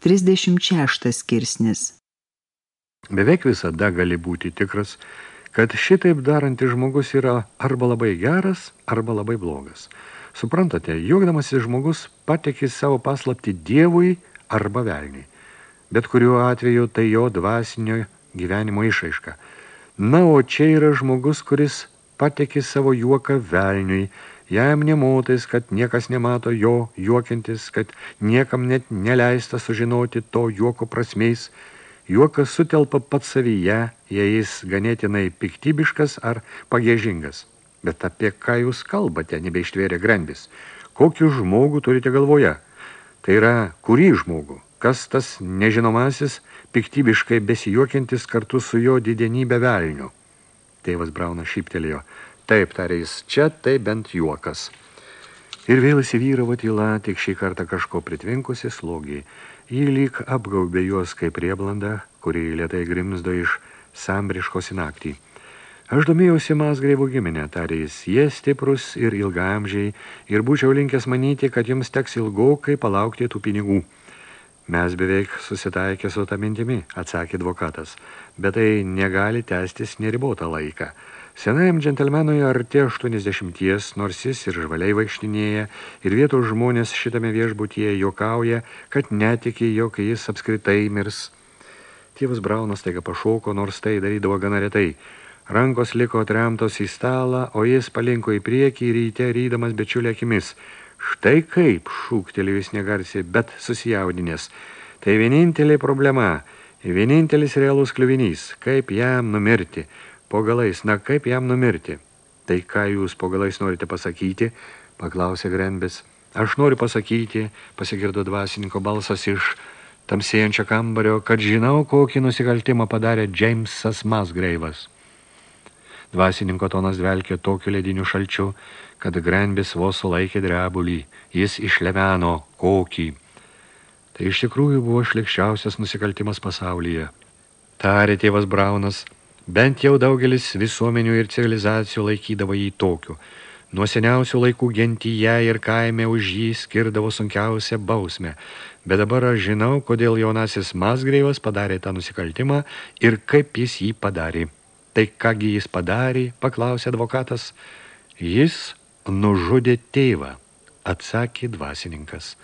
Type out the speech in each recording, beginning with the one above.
36 skirsnis Beveik visada gali būti tikras, kad šitaip darantis žmogus yra arba labai geras, arba labai blogas. Suprantate, juokdamasis žmogus patekė savo paslapti dievui arba velniui. Bet kuriuo atveju tai jo dvasinio gyvenimo išaiška. Na, o čia yra žmogus, kuris patekė savo juoką velniui, Jam nemotais, kad niekas nemato jo juokintis, kad niekam net neleista sužinoti to juoko prasmeis. Juokas sutelpa pat savyje, jei jis ganėtinai piktybiškas ar pagėžingas. Bet apie ką jūs kalbate, nebeištvėrė grandis? Kokiu žmogų turite galvoje? Tai yra, kurį žmogų? Kas tas nežinomasis, piktybiškai besijuokiantis kartu su jo didenybė velniu? Tėvas Braunas šyptelėjo. Taip, tarė jis, čia tai bent juokas. Ir vėl įsivyravo tyla, tik šį kartą kažko pritvinkusi slogiai. Jį lyg apgaubė juos kaip prieblanda, kurį lietai grimzdo iš sambriškos į naktį. Aš domėjausi Masgreivų giminę, tarė jis, jie stiprus ir ilgamžiai, ir būčiau linkęs manyti, kad jums teks ilgokai palaukti tų pinigų. Mes beveik susitaikė su tą mintimi, atsakė advokatas, bet tai negali tęstis neribotą laiką. Senajam džentelmenui arti 80, nors jis ir žvaliai vaikštinėja, ir vietos žmonės šitame viešbutyje jokauja, kad netikė, jog jis apskritai mirs. Tėvas Braunas taiga pašoko, nors tai darydavo gana retai. Rankos liko atremtos į stalą, o jis palinko į priekį ryte rydamas bečiulė akimis. Štai kaip, šūktelė jis negarsiai, bet susijaudinės. Tai vienintelė problema, vienintelis realus kliuvinys, kaip jam numirti – Po galais, na kaip jam numirti? Tai ką jūs po galais norite pasakyti? Paklausė Grenbis. Aš noriu pasakyti, pasigirdo dvasininko balsas iš tamsėjančio kambario, kad žinau, kokį nusikaltimą padarė Džeimsas Masgreivas. Dvasininko tonas dvelkė tokiu lediniu šalčiu, kad Grenbis vos sulaikė drebulį. Jis išlemeno kokį. Tai iš tikrųjų buvo šlikščiausias nusikaltimas pasaulyje. Tarė tėvas Braunas – Bent jau daugelis visuomenių ir civilizacijų laikydavo jį tokiu. Nuo seniausių laikų gentyje ir kaime už jį skirdavo sunkiausią bausmę. Bet dabar aš žinau, kodėl jaunasis Masgreivas padarė tą nusikaltimą ir kaip jis jį padarė. Tai kągi jis padarė, paklausė advokatas. Jis nužudė tėvą, atsakė dvasininkas.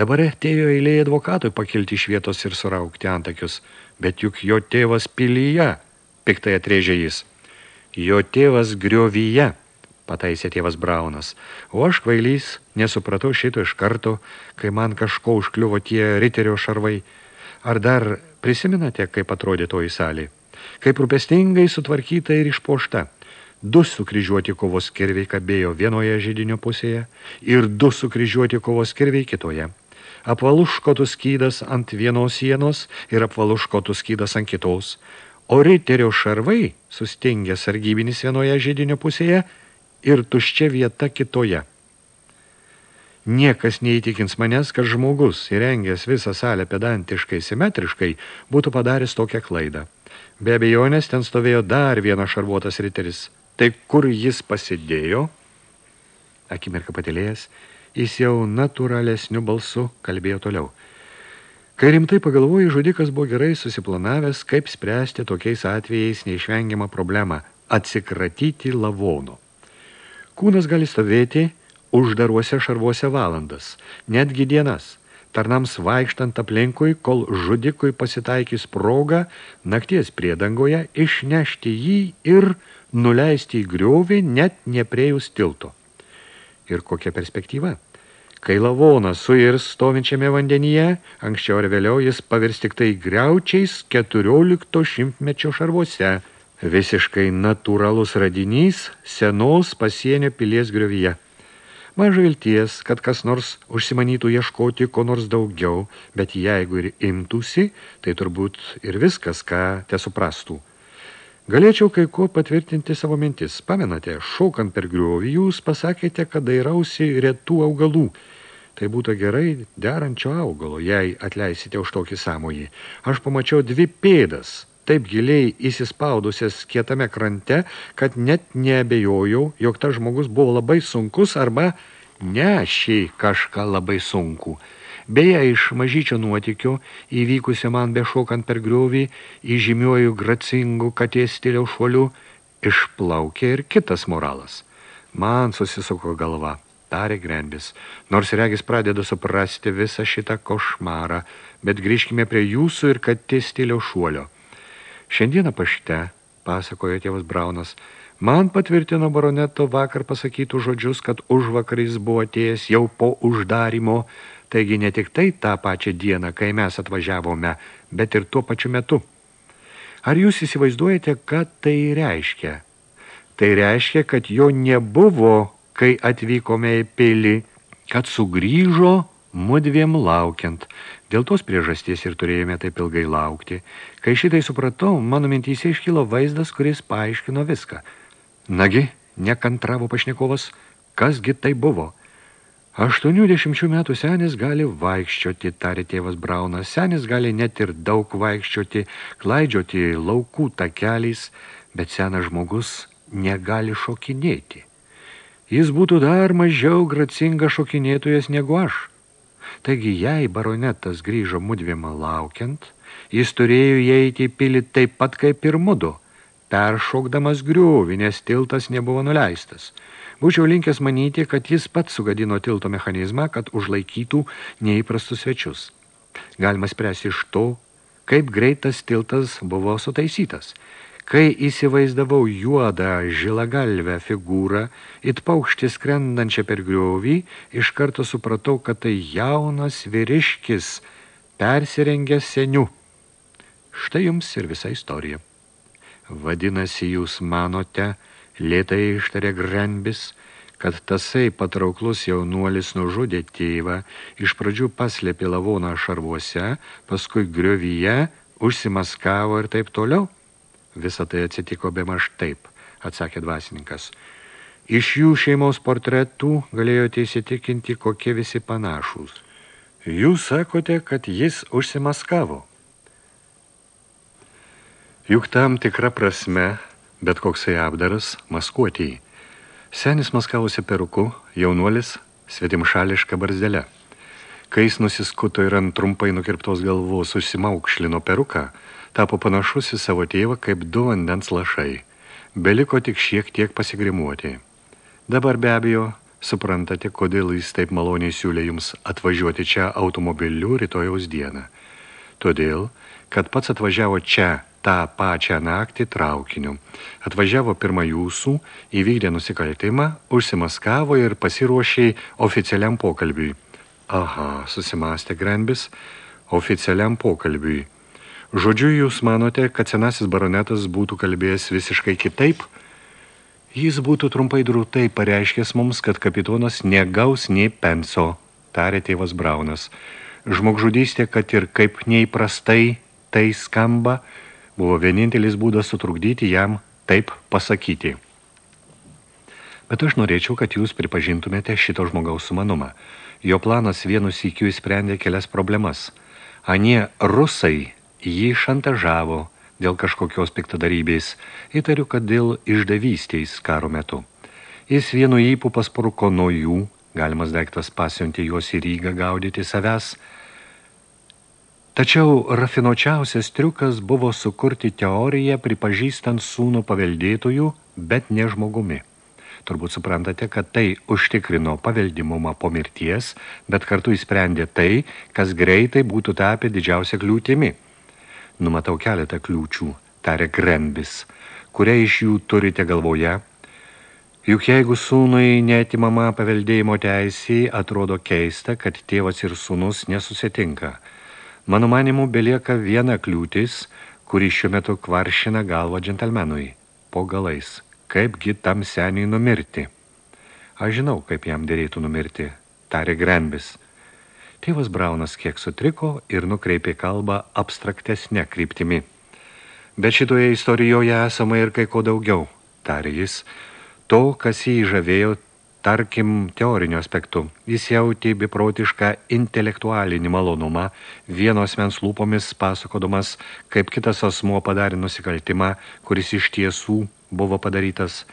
Dabar atėjo eilė advokatui pakilti iš vietos ir suraukti antakius, bet juk jo tėvas pilyje – piktai atrėžė jis. Jo tėvas griovyje, pataisė tėvas Braunas, o aš kvailys nesupratau šito iš karto, kai man kažko užkliuvo tie riterio šarvai. Ar dar prisiminate, kaip atrodė toji salė? Kaip rūpestingai sutvarkyta ir išpošta. Du sukryžiuoti kovos kirviai kabėjo vienoje žydinio pusėje ir du sukryžiuoti kovos kirviai kitoje. Apvalus škotų skydas ant vienos sienos ir apvalus škotų skydas ant kitos o riterio šarvai sustingė sargybinis vienoje žydinio pusėje ir tuščia vieta kitoje. Niekas neįtikins manęs, kad žmogus, įrengęs visą salę pedantiškai, simetriškai, būtų padaręs tokią klaidą. Be abejonės ten stovėjo dar vienas šarvuotas riteris. Tai kur jis pasidėjo? Akimirka patilėjęs, jis jau natūralesniu balsu kalbėjo toliau – Kai rimtai pagalvoji, žudikas buvo gerai susiplanavęs, kaip spręsti tokiais atvejais neišvengiamą problemą – atsikratyti lavono. Kūnas gali stovėti uždaruose šarvuose valandas, netgi dienas, tarnams vaikštant aplinkui, kol žudikui pasitaikys progą nakties priedangoje išnešti jį ir nuleisti į griovį net nepriejus tilto. Ir kokia perspektyva? Kai lavonas suirs stovinčiame vandenyje, anksčiau ar vėliau jis pavirs tik tai griaučiais 14 šimtmečio šarvuose. Visiškai natūralus radinys senos pasienio pilies griovyje. Maža vilties, kad kas nors užsimanytų ieškoti ko nors daugiau, bet jeigu ir imtųsi, tai turbūt ir viskas, ką te suprastų. Galėčiau kai ko patvirtinti savo mintis. Pamenate, šaukant per griovį, jūs pasakėte, kad dairausi retų augalų. Tai būtų gerai derančio augalo, jei atleisite už tokį samojį. Aš pamačiau dvi pėdas, taip giliai įsispaudusias kietame krante, kad net neabejojau, jog tas žmogus buvo labai sunkus arba nešė kažką labai sunku. Beje, iš mažyčio nuotikio, įvykusio man bešokant per griovį, įžymiuoju gracingų katės stiliau šuoliu, išplaukė ir kitas moralas. Man susisuko galva, tarė Grendis, nors regis pradeda suprasti visą šitą košmarą, bet grįžkime prie jūsų ir katės stiliau šuolio. Šiandieną pašte, pasakojo tėvas Braunas, Man patvirtino baroneto vakar pasakytų žodžius, kad už vakarais buvo atėjęs jau po uždarimo, taigi ne tik tai tą pačią dieną, kai mes atvažiavome, bet ir tuo pačiu metu. Ar jūs įsivaizduojate, kad tai reiškia? Tai reiškia, kad jo nebuvo, kai atvykome į pilį, kad sugrįžo mudviem laukiant. Dėl tos priežasties ir turėjome taip ilgai laukti. Kai šitai supratau, mano mintyse iškilo vaizdas, kuris paaiškino viską – Nagi, nekantravo pašnekovas, kasgi tai buvo? Aštuonių dešimčių metų senis gali vaikščioti, tarė tėvas Braunas. Senis gali net ir daug vaikščioti, klaidžioti laukų takeliais, bet senas žmogus negali šokinėti. Jis būtų dar mažiau gracinga šokinėtojas negu aš. Taigi, jei baronetas grįžo mudvimą laukiant, jis turėjo įeiti į pilį taip pat kaip ir mudu – peršokdamas griuvį, nes tiltas nebuvo nuleistas. Būčiau linkęs manyti, kad jis pats sugadino tilto mechanizmą, kad užlaikytų neįprastus svečius. Galima spręsti iš to, kaip greitas tiltas buvo sutaisytas. Kai įsivaizdavau juodą žilagalvę figūrą, it paukštį skrendančią per griovį, iš karto supratau, kad tai jaunas vyriškis, persirengęs seniu. Štai jums ir visa istorija. Vadinasi, jūs manote, lėtai ištarė Grenbis, kad tasai patrauklus jaunuolis nužudė tėvą, iš pradžių paslėpė lavoną šarvuose, paskui griovyje, užsimaskavo ir taip toliau? Visą tai atsitiko be maž taip, atsakė dvasininkas. Iš jų šeimos portretų galėjote įsitikinti, kokie visi panašūs. Jūs sakote, kad jis užsimaskavo. Juk tam tikra prasme, bet koksai apdaras maskuotėjai. Senis maskavosi peruku, jaunuolis svetimšališka barzdelė. Kai jis nusiskuto ir ant trumpai nukirptos galvos užsimaukšlino peruką, tapo panašus į savo tėvą kaip du vandens lašai. Beliko tik šiek tiek pasigrimuoti. Dabar be abejo, suprantate, kodėl jis taip maloniai siūlė jums atvažiuoti čia automobiliu rytojaus dieną. Todėl, kad pats atvažiavo čia tą pačią naktį traukiniu. Atvažiavo pirmą jūsų, įvykdė nusikaltimą, užsimaskavo ir pasiruošė oficialiam pokalbiui. Aha, susimastė Grenbis, oficialiam pokalbiui. Žodžiu, jūs manote, kad senasis baronetas būtų kalbėjęs visiškai kitaip? Jis būtų trumpai drūtai pareiškęs mums, kad kapitonas negaus nei penso, tarė tėvas Braunas. Žmogžudystė, kad ir kaip neįprastai tai skamba, buvo vienintelis būdas sutrukdyti jam taip pasakyti. Bet aš norėčiau, kad jūs pripažintumėte šito žmogaus sumanumą. Jo planas vienu sykiu įsprendė kelias problemas. Anie rusai jį šantažavo dėl kažkokios piktadarybės, įtariu, kad dėl išdavystės karo metu. Jis vienu įpų pasparuko nuo jų, galimas daiktas pasiunti juos į Rygą gaudyti savęs, Tačiau rafinočiausias triukas buvo sukurti teoriją pripažįstant sūnų paveldėtojų, bet ne žmogumi. Turbūt suprantate, kad tai užtikrino paveldimumą po mirties, bet kartu įsprendė tai, kas greitai būtų tapę didžiausia kliūtimi. Numatau keletą kliūčių, tarė Grembis, kuria iš jų turite galvoje. Juk jeigu sūnui netimama paveldėjimo teisė, atrodo keista, kad tėvas ir sūnus nesusitinka – Mano manimu, belieka viena kliūtis, kuri šiuo metu kvaršina galvą džentelmenui. Po galais. Kaipgi tam seniai numirti? Aš žinau, kaip jam dėrėtų numirti, tarė Grenbis. Tėvas Braunas kiek sutriko ir nukreipė kalbą abstraktesnė kryptimi. Bet šitoje istorijoje esama ir kai ko daugiau, tarė jis. To, kas jį žavėjo, tarkim, teoriniu aspektu. Jis jautė beprotišką intelektualinį malonumą, vienos mens lūpomis pasakodamas, kaip kitas asmuo padarė nusikaltimą, kuris iš tiesų buvo padarytas.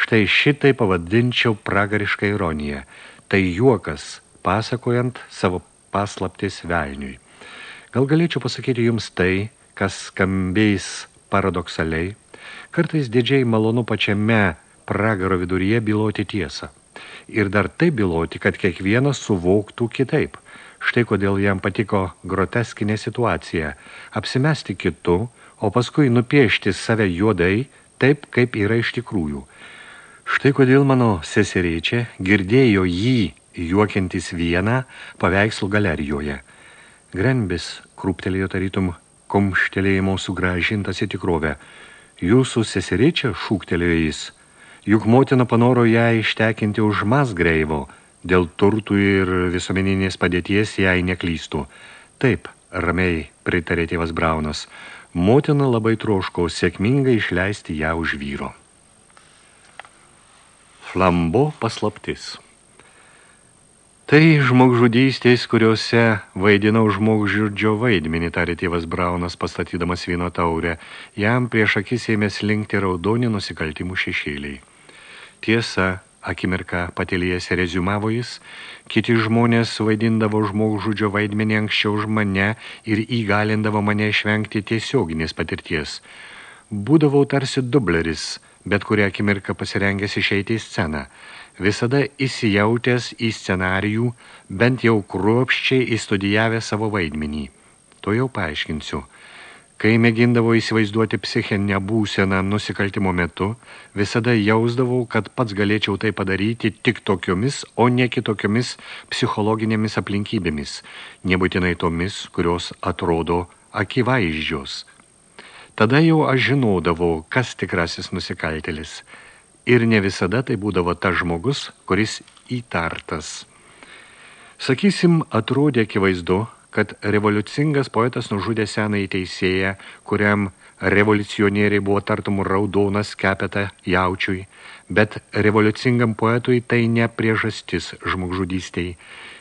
Štai šitai pavadinčiau pragarišką ironiją. Tai juokas, pasakojant savo paslaptis velniui. Gal galėčiau pasakyti jums tai, kas skambės paradoksaliai, kartais didžiai malonu pačiame pragaro viduryje byloti tiesą. Ir dar taip byloti, kad kiekvienas suvoktų kitaip. Štai kodėl jam patiko groteskinė situacija – apsimesti kitu, o paskui nupiešti save juodai, taip, kaip yra iš tikrųjų. Štai kodėl mano seserėčia girdėjo jį juokiantis vieną paveikslų galerijoje. Grenbis krūptelėjo tarytum komštelėjimo sugražintas į tikrovę. Jūsų seserėčia šūktelėjo jis. Juk motina panoro ją ištekinti už masgreivo, dėl turtų ir visuomeninės padėties jai neklystų. Taip, ramiai pritarė tėvas Braunas. Motina labai troško sėkmingai išleisti ją už vyro. Flambo paslaptis. Tai žmogžudystės, kuriuose vaidinau žmogžudžio vaidmenį, tarė tėvas Braunas, pastatydamas vyno taurę. Jam prieš akis ėmė slinkti raudonį nusikaltimų šešėliai. Tiesa, akimirką patėlėjęs reziumavo jis, kiti žmonės vaidindavo žmogžudžio vaidmenį anksčiau už mane ir įgalindavo mane išvengti tiesioginės patirties. Būdavau tarsi dubleris, bet kurią akimirką pasirengęs išeiti į sceną – visada įsijautęs į scenarijų, bent jau kruopščiai įstudijavę savo vaidmenį. To jau paaiškinsiu. Kai mėgindavo įsivaizduoti psichinę būseną nusikaltimo metu, visada jausdavau, kad pats galėčiau tai padaryti tik tokiomis, o ne kitokiomis psichologinėmis aplinkybėmis, nebūtinai tomis, kurios atrodo akivaizdžios. Tada jau aš žinodavau, kas tikrasis nusikaltelis – ir ne visada tai būdavo tas žmogus, kuris įtartas. Sakysim, atrodė akivaizdu, kad revoliucingas poetas nužudė senąjį teisėją, kuriam revoliucionieriai buvo tartum raudonas kepeta jaučiui, bet revoliucingam poetui tai ne priežastis žmogžudystiai.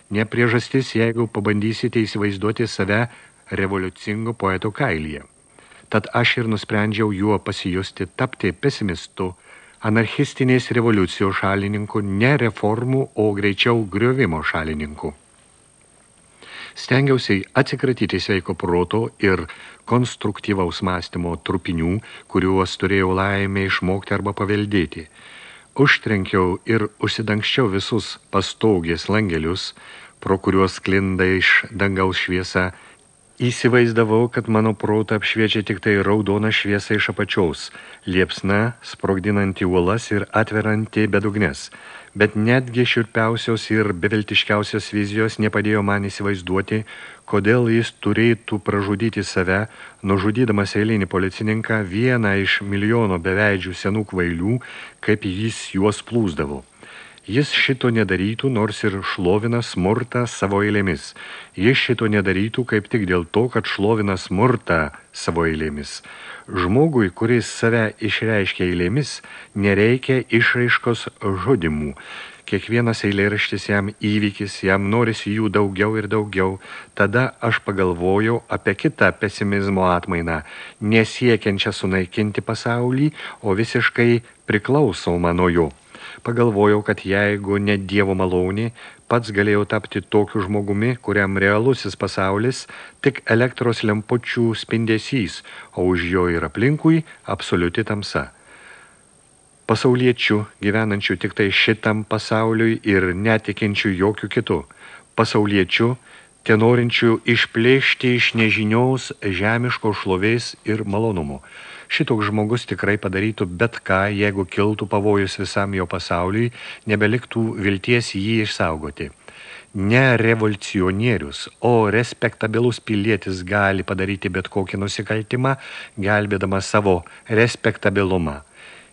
Ne priežastis, jeigu pabandysite įsivaizduoti save revoliucingo poeto kailyje. Tad aš ir nusprendžiau juo pasijusti, tapti pesimistu, anarchistinės revoliucijos šalininkų, ne reformų, o greičiau griovimo šalininkų. Stengiausiai atsikratyti sveiko proto ir konstruktyvaus mąstymo trupinių, kuriuos turėjau laimę išmokti arba paveldėti. Užtrenkiau ir užsidangščiau visus pastogės langelius, pro kuriuos klinda iš dangaus šviesa Įsivaizdavau, kad mano protą apšviečia tik tai raudona šviesa iš apačiaus, liepsna, sprogdinanti uolas ir atveranti bedugnes. Bet netgi širpiausios ir beviltiškiausios vizijos nepadėjo man įsivaizduoti, kodėl jis turėtų pražudyti save, nužudydamas eilinį policininką vieną iš milijono beveidžių senų kvailių, kaip jis juos plūsdavo. Jis šito nedarytų, nors ir šlovina smurtą savo eilėmis. Jis šito nedarytų kaip tik dėl to, kad šlovina smurtą savo eilėmis. Žmogui, kuris save išreiškia eilėmis, nereikia išraiškos žudimų. Kiekvienas eilėraštis jam įvykis, jam norisi jų daugiau ir daugiau. Tada aš pagalvojau apie kitą pesimizmo atmainą, nesiekiančią sunaikinti pasaulį, o visiškai priklausomą nuo jo. Pagalvojau, kad jeigu ne dievo malonė, pats galėjau tapti tokiu žmogumi, kuriam realusis pasaulis tik elektros lempučių spindesys, o už jo ir aplinkui absoliuti tamsa. Pasauliečių, gyvenančių tik tai šitam pasauliui ir netikinčių jokių kitų. Pasauliečių, tenorinčių išplėšti iš nežiniaus žemiško šlovės ir malonumų. Šitoks žmogus tikrai padarytų bet ką, jeigu kiltų pavojus visam jo pasauliui, nebeliktų vilties jį išsaugoti. Ne revoliucionierius, o respektabilus pilietis gali padaryti bet kokį nusikaltimą, gelbėdama savo respektabilumą.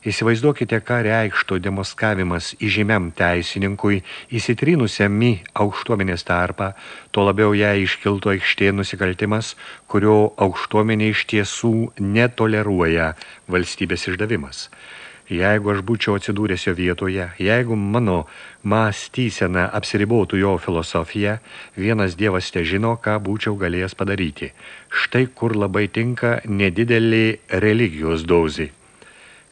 Įsivaizduokite, ką reikšto demoskavimas įžymiam teisininkui įsitrynusiam į aukštuomenės tarpą, to labiau ją iškilto aikštė nusikaltimas, kurio aukštuomenė iš tiesų netoleruoja valstybės išdavimas. Jeigu aš būčiau atsidūręs jo vietoje, jeigu mano mąstysena apsiribotų jo filosofiją, vienas dievas te žino, ką būčiau galėjęs padaryti. Štai kur labai tinka nedidelį religijos dozį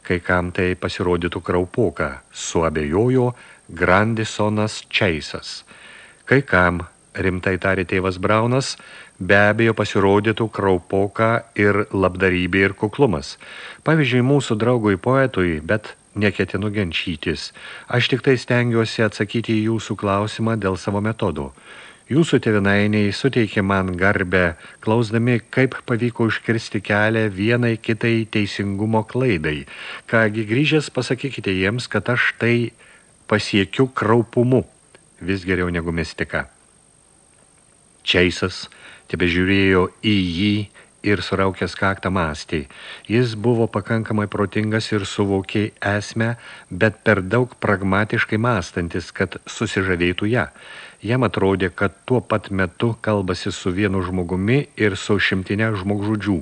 kai kam tai pasirodytų kraupoka, suabejojo Grandisonas Čeisas. Kai kam rimtai tarė tėvas Braunas, be abejo pasirodytų kraupoka ir labdarybė ir kuklumas. Pavyzdžiui, mūsų draugui poetui, bet neketinu genčytis. Aš tik tai stengiuosi atsakyti į jūsų klausimą dėl savo metodų. Jūsų tevinainiai suteikė man garbę, klausdami, kaip pavyko užkirsti kelią vienai kitai teisingumo klaidai. Kągi grįžęs pasakykite jiems, kad aš tai pasiekiu kraupumu, vis geriau negu mistika. Čeisas tebe žiūrėjo į jį ir suraukęs kaktą mąstį. Jis buvo pakankamai protingas ir suvokė esmę, bet per daug pragmatiškai mąstantis, kad susižavėtų ją. Jam atrodė, kad tuo pat metu kalbasi su vienu žmogumi ir su šimtinė žmogžudžių.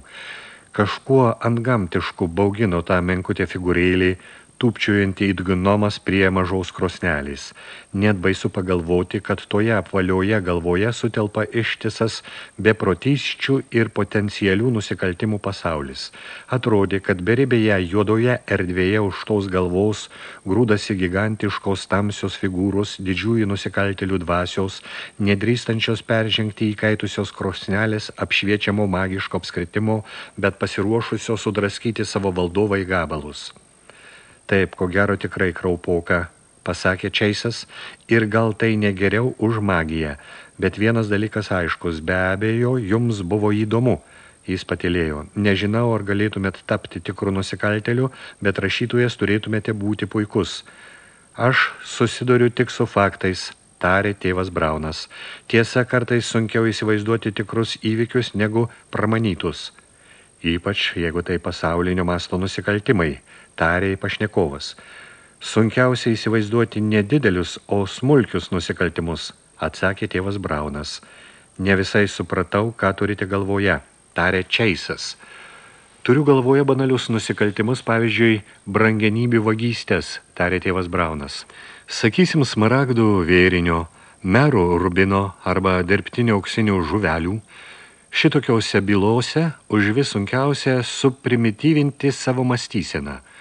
Kažkuo antgamtišku baugino tą menkutę figūrėlį, tūpčiojantį it gnomas prie mažaus krosnelės. Net baisu pagalvoti, kad toje apvalioje galvoje sutelpa ištisas beprotysčių ir potencialių nusikaltimų pasaulis. Atrodė, kad beribėje juodoje erdvėje už tos galvos grūdasi gigantiškos tamsios figūros, didžiųjų nusikaltelių dvasios, nedrįstančios peržengti įkaitusios krosnelės apšviečiamo magiško apskritimo, bet pasiruošusios sudraskyti savo valdovai gabalus. Taip, ko gero tikrai kraupoka, pasakė Čeisas, ir gal tai negeriau už magiją, bet vienas dalykas aiškus, be abejo, jums buvo įdomu. Jis patilėjo, nežinau, ar galėtumėt tapti tikrų nusikaltelių, bet rašytojas turėtumėte būti puikus. Aš susiduriu tik su faktais, tarė tėvas Braunas. Tiesa, kartais sunkiau įsivaizduoti tikrus įvykius negu pramanytus. Ypač, jeigu tai pasaulinio masto nusikaltimai – tarė pašnekovas. Sunkiausia įsivaizduoti nedidelius, o smulkius nusikaltimus, atsakė tėvas Braunas. Ne visai supratau, ką turite galvoje, tarė Čeisas. Turiu galvoje banalius nusikaltimus, pavyzdžiui, brangenybių vagystės, tarė tėvas Braunas. Sakysim smaragdų vėrinio, merų rubino arba dirbtinio auksinių žuvelių, šitokiausia bylose už vis sunkiausia suprimityvinti savo mąstyseną –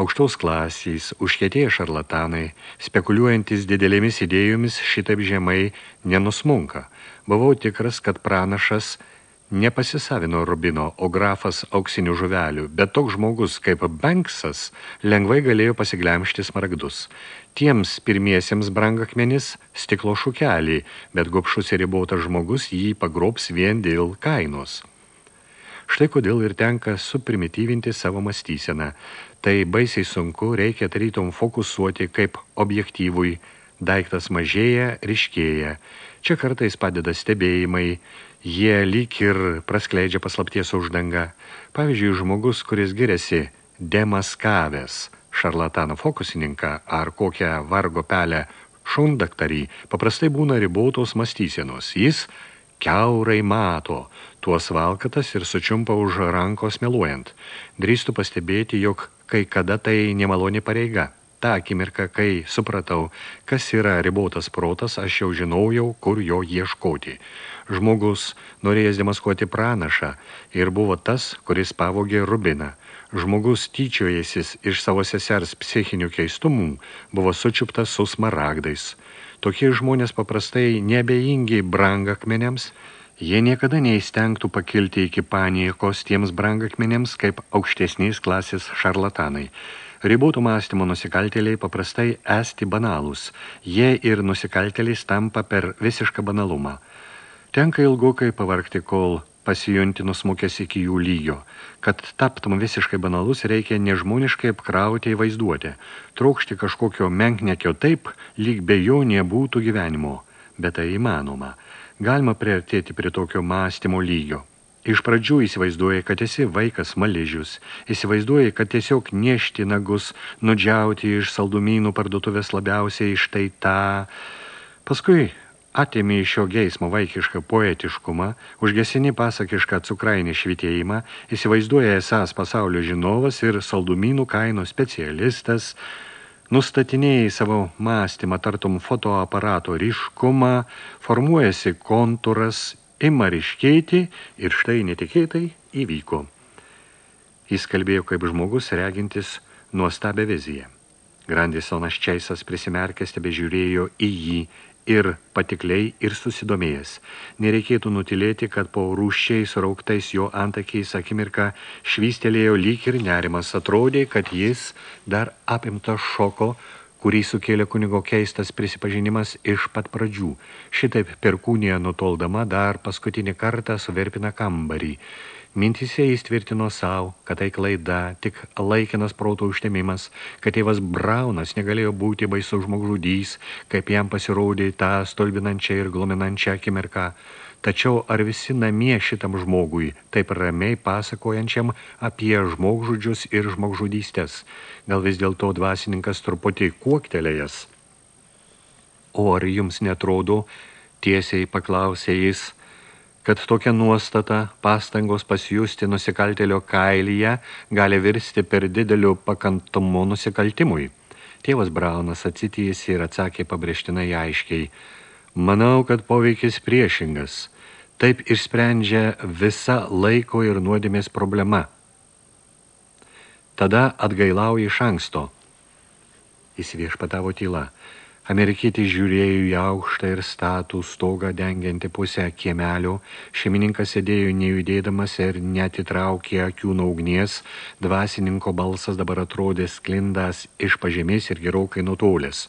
aukštos klasės, užkėtėję šarlatanai, spekuliuojantis didelėmis idėjomis šitaip žemai nenusmunka. Buvau tikras, kad pranašas nepasisavino rubino, o grafas auksinių žuvelių, bet toks žmogus kaip Banksas lengvai galėjo pasiglemšti smaragdus. Tiems pirmiesiems brangakmenis stiklo šukelį, bet gopšus ir ribotas žmogus jį pagrobs vien dėl kainos. Štai kodėl ir tenka suprimityvinti savo mąstyseną tai baisiai sunku, reikia tarytum fokusuoti kaip objektyvui, daiktas mažėja, ryškėja. Čia kartais padeda stebėjimai, jie lyg ir praskleidžia paslapties uždangą. Pavyzdžiui, žmogus, kuris giriasi demaskavęs šarlataną fokusininką ar kokią vargo pelę šundaktarį, paprastai būna ribotos mąstysenos. Jis keurai mato, tuos valkatas ir sučiumpa už rankos meluojant. Drįstų pastebėti, jog kai kada tai nemaloni pareiga. Ta akimirka, kai supratau, kas yra ribotas protas, aš jau žinojau, kur jo ieškoti. Žmogus norėjęs demaskuoti pranašą ir buvo tas, kuris pavogė rubiną. Žmogus tyčiojęsis iš savo sesers psichinių keistumų buvo sučiuptas su smaragdais. Tokie žmonės paprastai nebejingi brangakmenėms, Jie niekada neįstengtų pakilti iki paniekos tiems brangakmenėms kaip aukštesnės klasės šarlatanai. Ribotų mąstymo nusikaltėliai paprastai esti banalūs. Jie ir nusikaltėliais tampa per visišką banalumą. Tenka ilgokai pavargti, kol pasijunti nusmukęs iki jų lygio. Kad taptum visiškai banalus, reikia nežmoniškai apkrauti į vaizduotę. Trokšti kažkokio menknekio taip, lyg be jo nebūtų gyvenimo. Bet tai įmanoma galima priartėti prie tokio mąstymo lygio. Iš pradžių įsivaizduoja, kad esi vaikas maližius, įsivaizduoja, kad tiesiog niešti nagus, nudžiauti iš saldumynų parduotuvės labiausiai iš tai tą. Paskui atėmė iš šio geismo vaikišką poetiškumą, užgesini pasakišką cukrainį švitėjimą, įsivaizduoja esas pasaulio žinovas ir saldumynų kainų specialistas, nustatinėjai savo mąstymą, tartum fotoaparato ryškumą, formuojasi kontūras, ima ryškėti ir štai netikėtai įvyko. Jis kalbėjo kaip žmogus regintis nuostabę viziją. Grandisonas Čeisas prisimerkęs tebe žiūrėjo į jį ir patikliai ir susidomėjęs. Nereikėtų nutilėti, kad po rūščiai surauktais jo antakiais akimirką švystelėjo lyg ir nerimas. Atrodė, kad jis dar apimta šoko, kurį sukėlė kunigo keistas prisipažinimas iš pat pradžių. Šitaip perkūnija nutoldama dar paskutinį kartą suverpina kambarį. Mintise jis tvirtino savo, kad tai klaida, tik laikinas proto užtemimas, kad tėvas Braunas negalėjo būti baisus žmogžudys, kaip jam pasirodė tą stolbinančią ir glominančią akimirką. Tačiau ar visi namie šitam žmogui, taip ramiai pasakojančiam apie žmogžudžius ir žmogžudystės, gal vis dėlto dvasininkas truputį kuoktelėjęs? O ar jums netrodo, tiesiai paklausė jis, kad tokia nuostata pastangos pasijusti nusikaltėlio kailyje gali virsti per dideliu pakantumu nusikaltimui. Tėvas Braunas atsitijasi ir atsakė pabrėžtinai aiškiai, manau, kad poveikis priešingas, taip išsprendžia visa laiko ir nuodėmės problema. Tada atgailauja iš anksto. Įsiviešpatavo tyla. Amerikietis žiūrėjo į aukštą ir statų stogą dengiantį pusę kiemelio, šeimininkas sėdėjo nejudėdamas ir netitraukė akių naugnies, dvasininko balsas dabar atrodė sklindas iš pažemės ir gerokai nutolęs.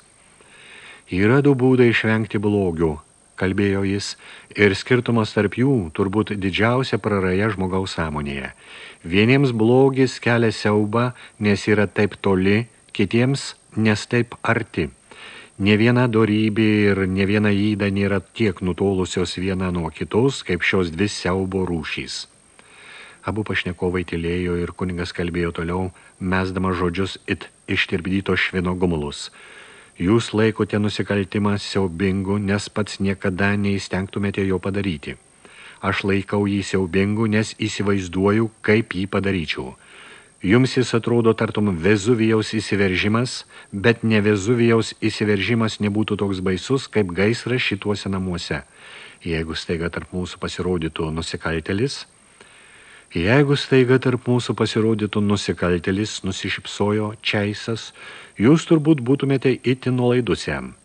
Yra du būdai išvengti blogių, kalbėjo jis, ir skirtumas tarp jų turbūt didžiausia praraja žmogaus sąmonėje. Vieniems blogis kelia siaubą, nes yra taip toli, kitiems nes taip arti. Ne viena dorybė ir ne viena įda nėra tiek nutolusios viena nuo kitos, kaip šios dvi siaubo rūšys. Abu pašnekovai tylėjo ir kuningas kalbėjo toliau, mesdama žodžius it ištirpdyto švino gumulus. Jūs laikote nusikaltimą siaubingu, nes pats niekada neįstengtumėte jo padaryti. Aš laikau jį siaubingu, nes įsivaizduoju, kaip jį padaryčiau. Jums jis atrodo tartum Vezuvijaus įsiveržimas, bet ne Vezuvijaus įsiveržimas nebūtų toks baisus, kaip gaisras šituose namuose. Jeigu staiga tarp mūsų pasirodytų nusikaltelis, jeigu staiga tarp mūsų pasirodytų nusikaltelis, nusišipsojo Čeisas, jūs turbūt būtumėte itin nuolaidus jam.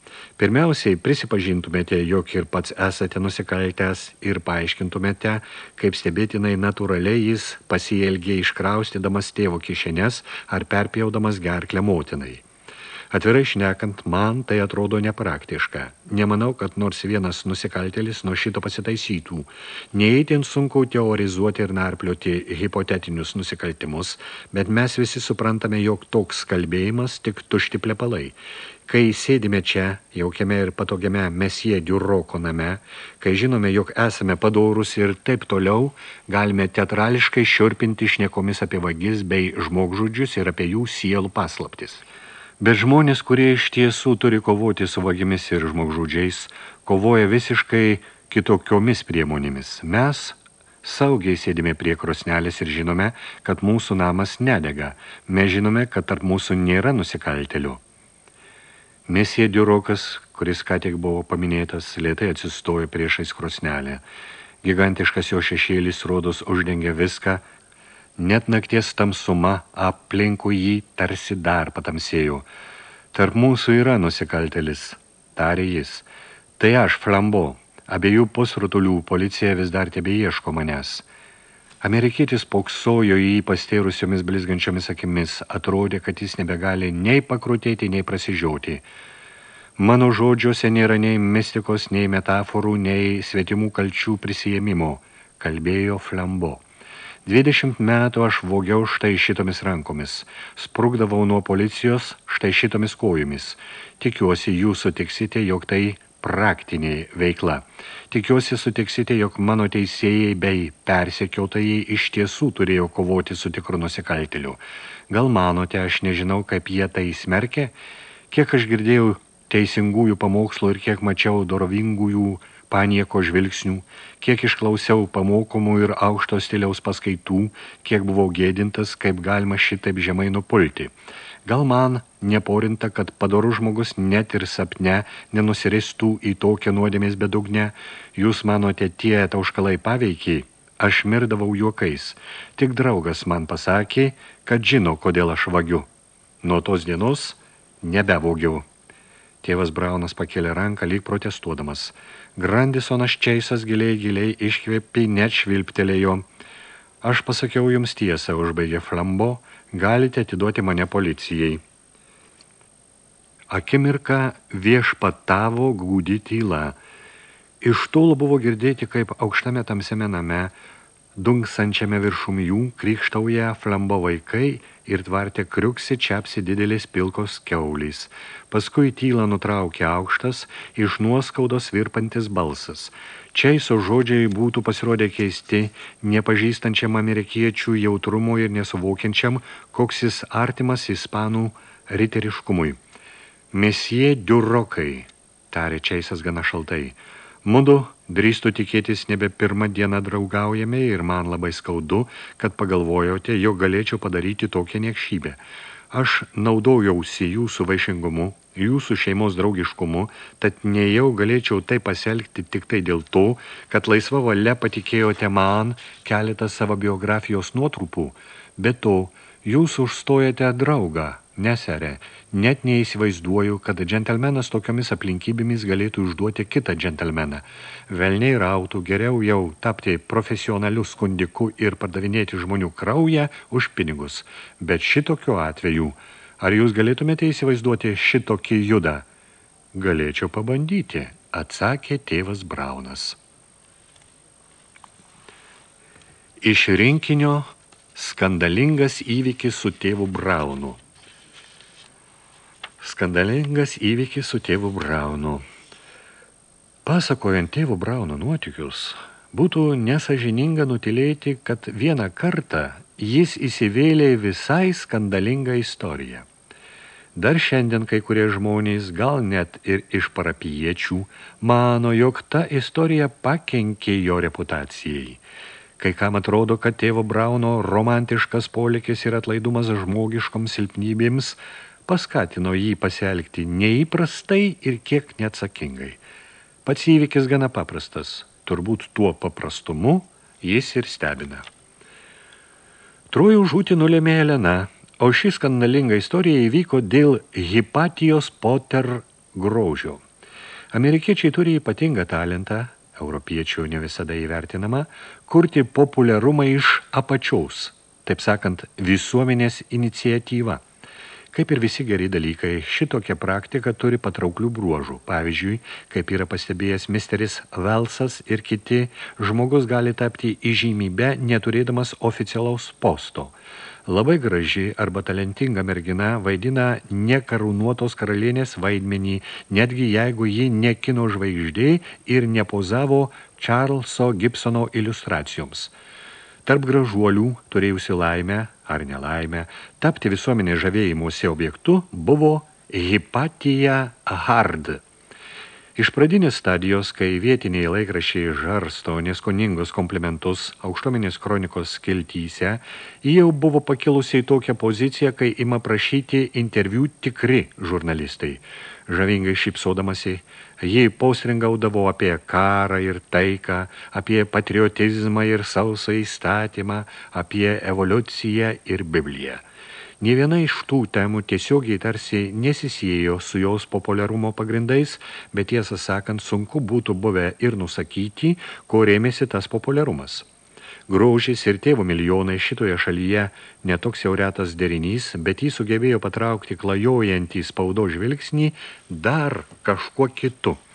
Pirmiausiai prisipažintumėte, jog ir pats esate nusikaltęs ir paaiškintumėte, kaip stebėtinai natūraliai jis pasielgė iškraustydamas tėvo kišenės ar perpjaudamas gerklę motinai. Atvirai šnekant, man tai atrodo nepraktiška. Nemanau, kad nors vienas nusikaltelis nuo šito pasitaisytų. Neįtin sunku teorizuoti ir narplioti hipotetinius nusikaltimus, bet mes visi suprantame, jog toks kalbėjimas tik tušti plepalai. Kai sėdime čia, jaukiame ir patogiame mesie diuroko name, kai žinome, jog esame padorus ir taip toliau, galime teatrališkai šiurpinti šnekomis apie vagis bei žmogžudžius ir apie jų sielų paslaptis. Bet žmonės, kurie iš tiesų turi kovoti su vagimis ir žmogžudžiais, kovoja visiškai kitokiomis priemonėmis. Mes saugiai sėdime prie krosnelės ir žinome, kad mūsų namas nedega. Mes žinome, kad tarp mūsų nėra nusikaltelių. Mesija Diurokas, kuris ką tik buvo paminėtas, lėtai atsistojo priešais krosnelę. Gigantiškas jo šešėlis rodos uždengia viską, Net nakties tamsuma aplinkų jį tarsi dar patamsėjo. Tarp mūsų yra nusikaltelis, tarė jis. Tai aš, Flambo, abiejų pusrutulių policija vis dar tebe ieško manęs. Amerikietis poksojo į jį pastėrusiomis blizgančiomis akimis, atrodė, kad jis nebegali nei pakrutėti, nei prasižiauti. Mano žodžiuose nėra nei mistikos, nei metaforų, nei svetimų kalčių prisijėmimo, kalbėjo Flambo. Dvidešimt metų aš vogiau štai šitomis rankomis, sprukdavau nuo policijos štai šitomis kojomis. Tikiuosi, jūs sutiksite, jog tai praktinė veikla. Tikiuosi sutiksite, jog mano teisėjai bei persekiotojai iš tiesų turėjo kovoti su tikru nusikalteliu. Gal manote, aš nežinau, kaip jie tai smerkė? Kiek aš girdėjau teisingųjų pamokslų ir kiek mačiau dorovingųjų panieko žvilgsnių, kiek išklausiau pamokomų ir aukšto stiliaus paskaitų, kiek buvau gėdintas, kaip galima šitaip žemai nupulti. Gal man neporinta, kad padorų žmogus net ir sapne nenusiristų į tokią nuodėmės bedugnę, jūs manote tie tauškalai paveikiai, aš mirdavau juokais. Tik draugas man pasakė, kad žino, kodėl aš vagiu. Nuo tos dienos nebevogiau. Tėvas Braunas pakėlė ranką, lyg protestuodamas. Grandisonas Čeisas giliai giliai iškvėpė, net švilptelėjo. Aš pasakiau jums tiesą, užbaigė Flambo, galite atiduoti mane policijai. Akimirką viešpatavo gūdi tyla. Iš tol buvo girdėti, kaip aukštame tamsiame name Dunksančiame viršum jų krikštauja flambo vaikai ir tvartė kriuksi čiapsi didelis pilkos keulys. Paskui tylą nutraukė aukštas, iš nuoskaudos virpantis balsas. Čiaiso žodžiai būtų pasirodę keisti, nepažįstančiam amerikiečių jautrumo ir nesuvokiančiam, koks jis artimas ispanų riteriškumui. Mesie diurokai, tarė Čiaisas gana šaltai. Mudu Drįstu tikėtis nebe pirmą dieną draugaujame ir man labai skaudu, kad pagalvojote, jog galėčiau padaryti tokią niekšybę. Aš naudojausi jūsų vaišingumu, jūsų šeimos draugiškumu, tad nejau galėčiau tai pasielgti tik tai dėl to, kad laisva valia patikėjote man keletą savo biografijos nuotrupų, bet to jūs užstojate draugą, neserė, net neįsivaizduoju, kad džentelmenas tokiomis aplinkybėmis galėtų užduoti kitą džentelmeną. Velniai rautų geriau jau tapti profesionaliu skundiku ir pardavinėti žmonių kraują už pinigus. Bet šitokiu atveju, ar jūs galėtumėte įsivaizduoti šitokį judą? Galėčiau pabandyti, atsakė tėvas Braunas. Iš rinkinio skandalingas įvykis su tėvu Braunu – Skandalingas įvykis su tėvu Braunu. Pasakojant tėvų Brauno nuotykius, būtų nesažininga nutilėti, kad vieną kartą jis įsivėlė visai skandalingą istoriją. Dar šiandien kai kurie žmonės, gal net ir iš parapiečių, mano, jog ta istorija pakenkė jo reputacijai. Kai kam atrodo, kad tėvo Brauno romantiškas polikis ir atlaidumas žmogiškoms silpnybėms – paskatino jį pasielgti neįprastai ir kiek neatsakingai. Pats įvykis gana paprastas, turbūt tuo paprastumu jis ir stebina. Trojų žūti nulėmė Elena, o ši skandalinga istorija įvyko dėl Hipatijos Potter grožio. Amerikiečiai turi ypatingą talentą, europiečių ne visada įvertinama, kurti populiarumą iš apačiaus, taip sakant, visuomenės iniciatyva. Kaip ir visi geri dalykai, šitokia praktika turi patrauklių bruožų. Pavyzdžiui, kaip yra pastebėjęs misteris Velsas ir kiti, žmogus gali tapti įžymybę, neturėdamas oficialaus posto. Labai graži arba talentinga mergina vaidina nekarūnuotos karalienės vaidmenį, netgi jeigu ji ne kino žvaigždė ir nepozavo Charleso Gibsono iliustracijoms. Tarp gražuolių, turėjusi laimę ar nelaimę, tapti visuomenės žavėjimuose objektu buvo Hipatija Hard. Iš pradinės stadijos, kai vietiniai laikrašiai žarsto neskoningus komplimentus aukštominės kronikos skiltyse, jie jau buvo pakilusiai tokią poziciją, kai ima prašyti interviu tikri žurnalistai. Žavingai šipsodamasi, jį posringaudavo apie karą ir taiką, apie patriotizmą ir sausą įstatymą, apie evoliuciją ir Bibliją. Nė viena iš tų temų tiesiogiai tarsi nesisėjo su jos populiarumo pagrindais, bet tiesą sakant, sunku būtų buvę ir nusakyti, ko rėmėsi tas populiarumas. Grožis ir tėvo milijonai šitoje šalyje netoks jau retas derinys, bet jį sugebėjo patraukti klajojantį spaudo žvilgsnį dar kažkuo kitu –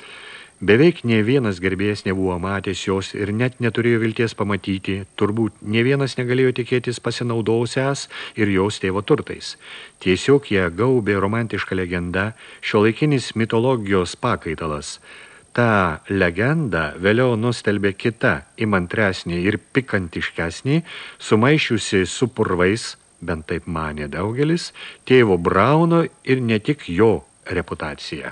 Beveik ne vienas gerbėjas nebuvo matęs jos ir net neturėjo vilties pamatyti, turbūt ne vienas negalėjo tikėtis pasinaudosias ir jos tėvo turtais. Tiesiog ją gaubė romantiška legenda, šio laikinis mitologijos pakaitalas. Ta legenda vėliau nustelbė kita, imantresnė ir pikantiškesnė, sumaišiusi su purvais, bent taip manė daugelis, tėvo Brauno ir ne tik jo reputaciją.